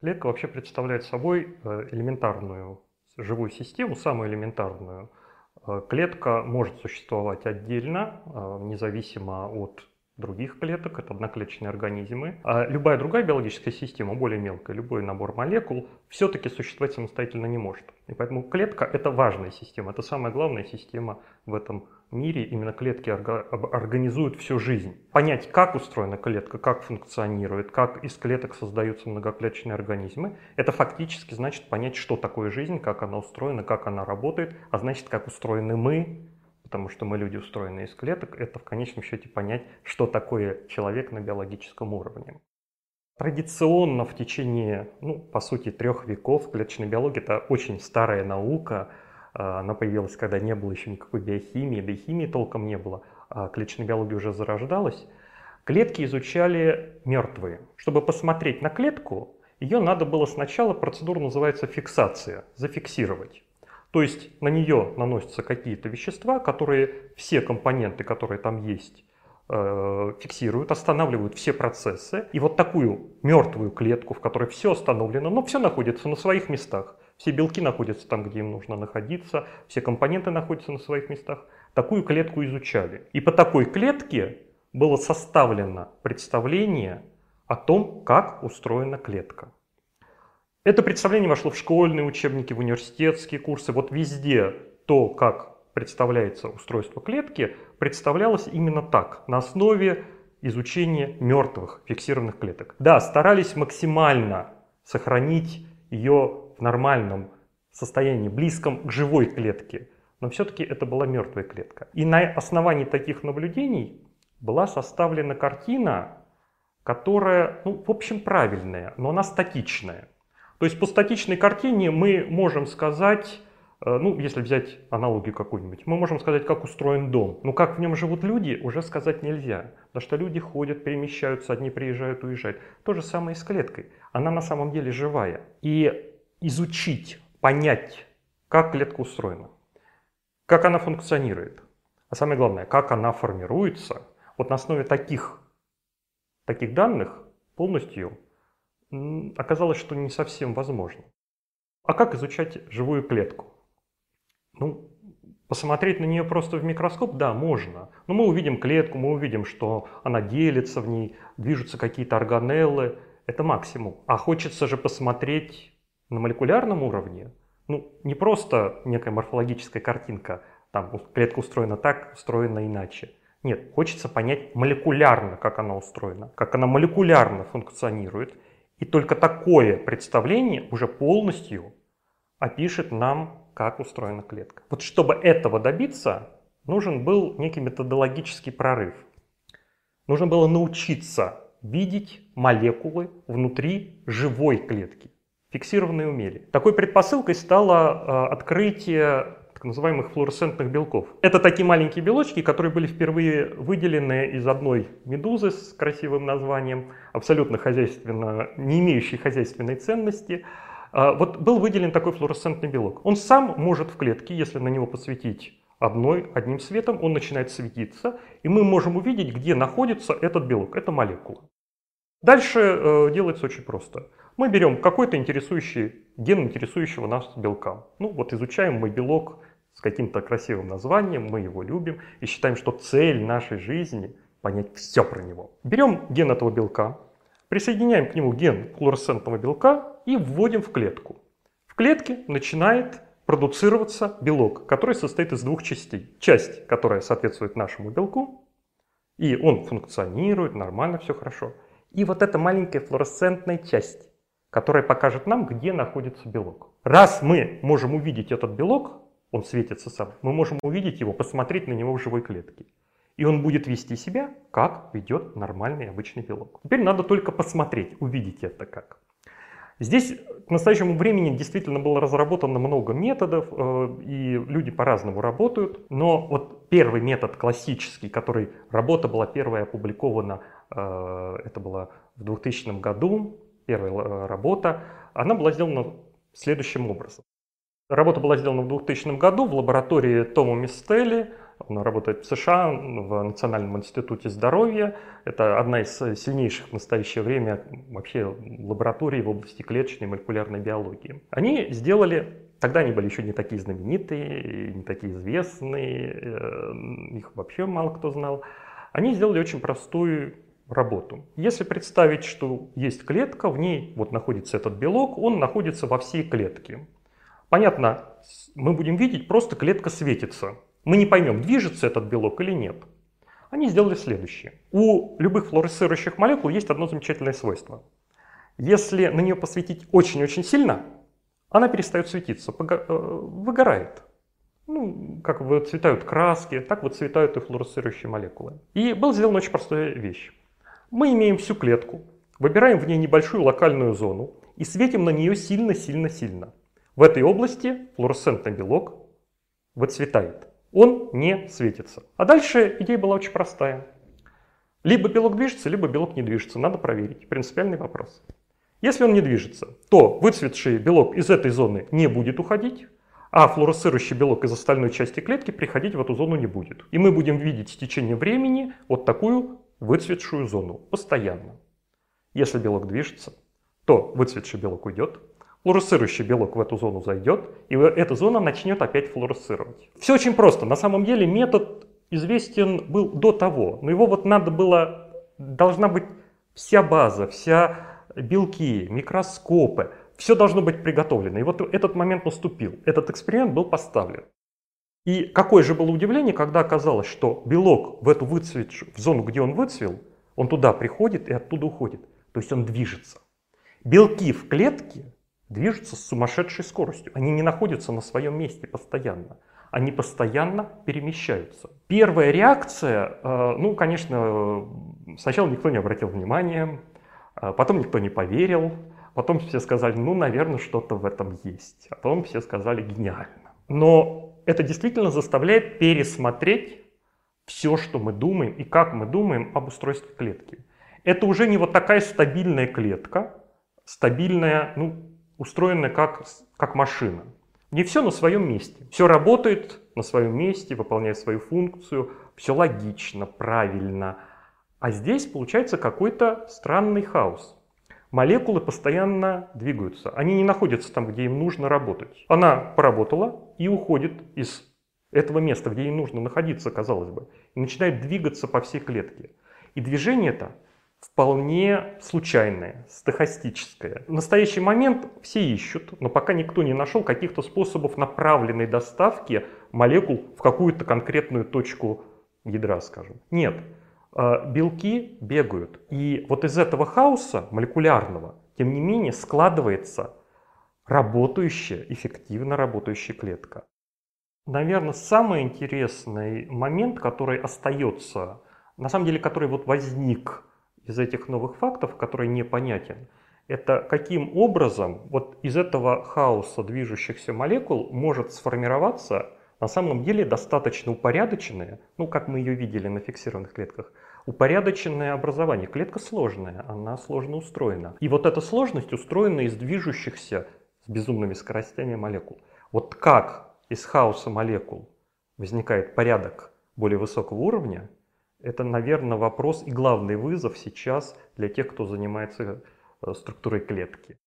Клетка вообще представляет собой э, элементарную живую систему, самую элементарную. Э, клетка может существовать отдельно, э, независимо от других клеток, это одноклеточные организмы. А любая другая биологическая система, более мелкая, любой набор молекул, все-таки существовать самостоятельно не может. И поэтому клетка – это важная система, это самая главная система в этом мире. Именно клетки организуют всю жизнь. Понять, как устроена клетка, как функционирует, как из клеток создаются многоклеточные организмы, это фактически значит понять, что такое жизнь, как она устроена, как она работает, а значит, как устроены мы, потому что мы люди устроены из клеток, это в конечном счете понять, что такое человек на биологическом уровне. Традиционно в течение, ну, по сути, трех веков клеточная биология – это очень старая наука. А, она появилась, когда не было еще никакой биохимии, да и химии толком не было, а клеточная биология уже зарождалась. Клетки изучали мертвые. Чтобы посмотреть на клетку, ее надо было сначала, процедура называется фиксация, зафиксировать. То есть на нее наносятся какие-то вещества, которые все компоненты, которые там есть, э, фиксируют, останавливают все процессы. И вот такую мертвую клетку, в которой все остановлено, но все находится на своих местах. Все белки находятся там, где им нужно находиться, все компоненты находятся на своих местах. Такую клетку изучали. И по такой клетке было составлено представление о том, как устроена клетка. Это представление вошло в школьные учебники, в университетские курсы. Вот везде то, как представляется устройство клетки, представлялось именно так, на основе изучения мертвых фиксированных клеток. Да, старались максимально сохранить ее в нормальном состоянии, близком к живой клетке, но все-таки это была мертвая клетка. И на основании таких наблюдений была составлена картина, которая, ну, в общем, правильная, но она статичная. То есть по статичной картине мы можем сказать, э, ну, если взять аналогию какую-нибудь, мы можем сказать, как устроен дом. Но как в нем живут люди, уже сказать нельзя. Потому что люди ходят, перемещаются, одни приезжают, уезжают. То же самое и с клеткой. Она на самом деле живая. И изучить, понять, как клетка устроена, как она функционирует, а самое главное, как она формируется, вот на основе таких, таких данных полностью оказалось, что не совсем возможно. А как изучать живую клетку? Ну, посмотреть на нее просто в микроскоп, да, можно. Но мы увидим клетку, мы увидим, что она делится в ней, движутся какие-то органеллы. Это максимум. А хочется же посмотреть на молекулярном уровне. Ну, не просто некая морфологическая картинка, там клетка устроена так, устроена иначе. Нет, хочется понять молекулярно, как она устроена, как она молекулярно функционирует – и только такое представление уже полностью опишет нам, как устроена клетка. Вот чтобы этого добиться, нужен был некий методологический прорыв. Нужно было научиться видеть молекулы внутри живой клетки. Фиксированные умели. Такой предпосылкой стало э, открытие так называемых флуоресцентных белков. Это такие маленькие белочки, которые были впервые выделены из одной медузы с красивым названием, абсолютно хозяйственно, не имеющей хозяйственной ценности. А, вот был выделен такой флуоресцентный белок. Он сам может в клетке, если на него посветить одной, одним светом, он начинает светиться, и мы можем увидеть, где находится этот белок, это молекула. Дальше э, делается очень просто. Мы берем какой-то интересующий ген интересующего нас белка. Ну вот изучаем мы белок с каким-то красивым названием, мы его любим и считаем, что цель нашей жизни – понять все про него. Берем ген этого белка, присоединяем к нему ген флуоресцентного белка и вводим в клетку. В клетке начинает продуцироваться белок, который состоит из двух частей. Часть, которая соответствует нашему белку, и он функционирует, нормально, все хорошо. И вот эта маленькая флуоресцентная часть, которая покажет нам, где находится белок. Раз мы можем увидеть этот белок, он светится сам, мы можем увидеть его, посмотреть на него в живой клетке. И он будет вести себя, как ведет нормальный обычный белок. Теперь надо только посмотреть, увидеть это как. Здесь к настоящему времени действительно было разработано много методов, э, и люди по-разному работают. Но вот первый метод классический, который работа была первая опубликована, э, это было в 2000 году, первая э, работа, она была сделана следующим образом. Работа была сделана в 2000 году в лаборатории Тома Мистелли. Он работает в США, в Национальном институте здоровья. Это одна из сильнейших в настоящее время вообще лабораторий в области клеточной и молекулярной биологии. Они сделали Тогда они были еще не такие знаменитые, не такие известные, э, их вообще мало кто знал. Они сделали очень простую работу. Если представить, что есть клетка, в ней вот находится этот белок, он находится во всей клетке. Понятно, мы будем видеть, просто клетка светится. Мы не поймем, движется этот белок или нет. Они сделали следующее. У любых флуоресцирующих молекул есть одно замечательное свойство. Если на нее посветить очень-очень сильно, она перестает светиться, э, выгорает. Ну, как выцветают краски, так выцветают и флуоресцирующие молекулы. И была сделана очень простая вещь. Мы имеем всю клетку, выбираем в ней небольшую локальную зону и светим на нее сильно-сильно-сильно. В этой области флуоресцентный белок выцветает. Он не светится. А дальше идея была очень простая. Либо белок движется, либо белок не движется. Надо проверить. Принципиальный вопрос. Если он не движется, то выцветший белок из этой зоны не будет уходить, а флуоресцирующий белок из остальной части клетки приходить в эту зону не будет. И мы будем видеть в течение времени вот такую выцветшую зону постоянно. Если белок движется, то выцветший белок уйдет, флуоресцирующий белок в эту зону зайдет, и эта зона начнет опять флуоресцировать. Все очень просто. На самом деле метод известен был до того, но его вот надо было, должна быть вся база, вся белки, микроскопы, все должно быть приготовлено. И вот этот момент наступил, этот эксперимент был поставлен. И какое же было удивление, когда оказалось, что белок в эту выцветшую, в зону, где он выцвел, он туда приходит и оттуда уходит. То есть он движется. Белки в клетке движутся с сумасшедшей скоростью. Они не находятся на своем месте постоянно. Они постоянно перемещаются. Первая реакция, э, ну, конечно, сначала никто не обратил внимания, а потом никто не поверил, потом все сказали, ну, наверное, что-то в этом есть. А потом все сказали, гениально. Но это действительно заставляет пересмотреть все, что мы думаем и как мы думаем об устройстве клетки. Это уже не вот такая стабильная клетка, стабильная, ну, устроенная как, как машина. Не все на своем месте. Все работает на своем месте, выполняет свою функцию, все логично, правильно. А здесь получается какой-то странный хаос. Молекулы постоянно двигаются. Они не находятся там, где им нужно работать. Она поработала и уходит из этого места, где ей нужно находиться, казалось бы, и начинает двигаться по всей клетке. И движение это вполне случайное, стохастическое. В настоящий момент все ищут, но пока никто не нашел каких-то способов направленной доставки молекул в какую-то конкретную точку ядра, скажем. Нет, а, белки бегают. И вот из этого хаоса молекулярного, тем не менее, складывается работающая, эффективно работающая клетка. Наверное, самый интересный момент, который остается, на самом деле, который вот возник из этих новых фактов, который непонятен, это каким образом вот из этого хаоса движущихся молекул может сформироваться на самом деле достаточно упорядоченное, ну как мы ее видели на фиксированных клетках, упорядоченное образование. Клетка сложная, она сложно устроена. И вот эта сложность устроена из движущихся с безумными скоростями молекул. Вот как из хаоса молекул возникает порядок более высокого уровня, это, наверное, вопрос и главный вызов сейчас для тех, кто занимается э, структурой клетки.